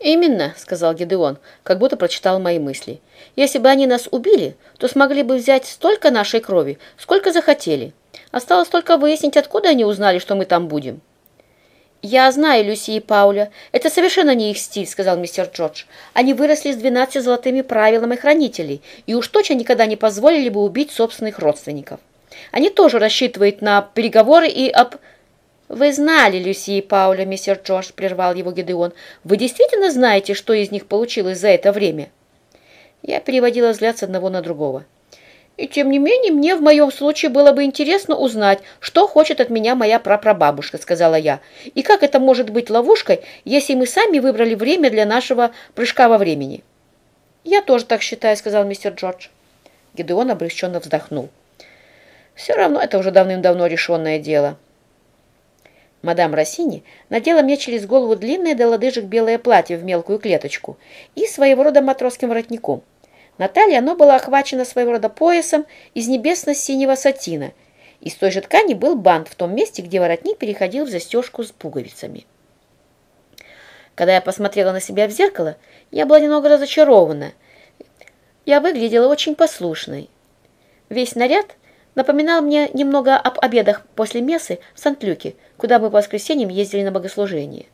«Именно», — сказал Гедеон, как будто прочитал мои мысли. «Если бы они нас убили, то смогли бы взять столько нашей крови, сколько захотели. Осталось только выяснить, откуда они узнали, что мы там будем». «Я знаю Люси и Пауля. Это совершенно не их стиль», — сказал мистер Джордж. «Они выросли с двенадцатью золотыми правилами хранителей и уж точно никогда не позволили бы убить собственных родственников. Они тоже рассчитывают на переговоры и об...» «Вы знали Люси и Пауля, мистер Джордж», — прервал его Гедеон. «Вы действительно знаете, что из них получилось за это время?» Я переводила взгляд с одного на другого. «И тем не менее, мне в моем случае было бы интересно узнать, что хочет от меня моя прапрабабушка», — сказала я. «И как это может быть ловушкой, если мы сами выбрали время для нашего прыжка во времени?» «Я тоже так считаю», — сказал мистер Джордж. Гедеон облегченно вздохнул. «Все равно это уже давным-давно решенное дело». Мадам Россини надела мне через голову длинное до лодыжек белое платье в мелкую клеточку и своего рода матросским воротником. На талии оно было охвачено своего рода поясом из небесно-синего сатина. Из той же ткани был бант в том месте, где воротник переходил в застежку с пуговицами. Когда я посмотрела на себя в зеркало, я была немного разочарована. Я выглядела очень послушной. Весь наряд напоминал мне немного об обедах после мессы в Сант-Люке, куда мы по воскресеньям ездили на богослужение.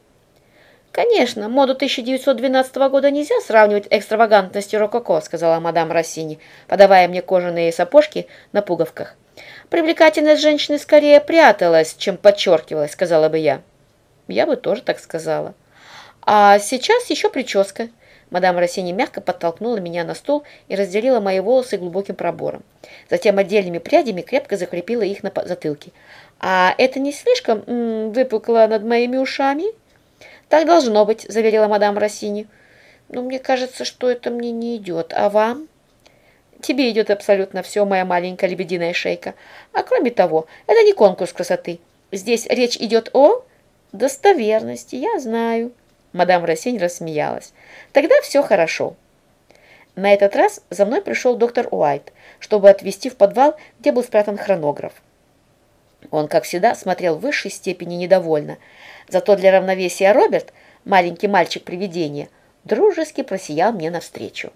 «Конечно, моду 1912 года нельзя сравнивать экстравагантностью рококо», сказала мадам Рассини, подавая мне кожаные сапожки на пуговках. «Привлекательность женщины скорее пряталась, чем подчеркивалась», сказала бы я. Я бы тоже так сказала. «А сейчас еще прическа». Мадам Рассини мягко подтолкнула меня на стул и разделила мои волосы глубоким пробором. Затем отдельными прядями крепко закрепила их на затылке. «А это не слишком м -м, выпукло над моими ушами?» «Так должно быть», — заверила мадам Рассини. «Но мне кажется, что это мне не идет. А вам?» «Тебе идет абсолютно все, моя маленькая лебединая шейка. А кроме того, это не конкурс красоты. Здесь речь идет о достоверности, я знаю». Мадам Рассень рассмеялась. «Тогда все хорошо». На этот раз за мной пришел доктор Уайт, чтобы отвезти в подвал, где был спрятан хронограф. Он, как всегда, смотрел в высшей степени недовольно. Зато для равновесия Роберт, маленький мальчик-привидение, дружески просиял мне навстречу.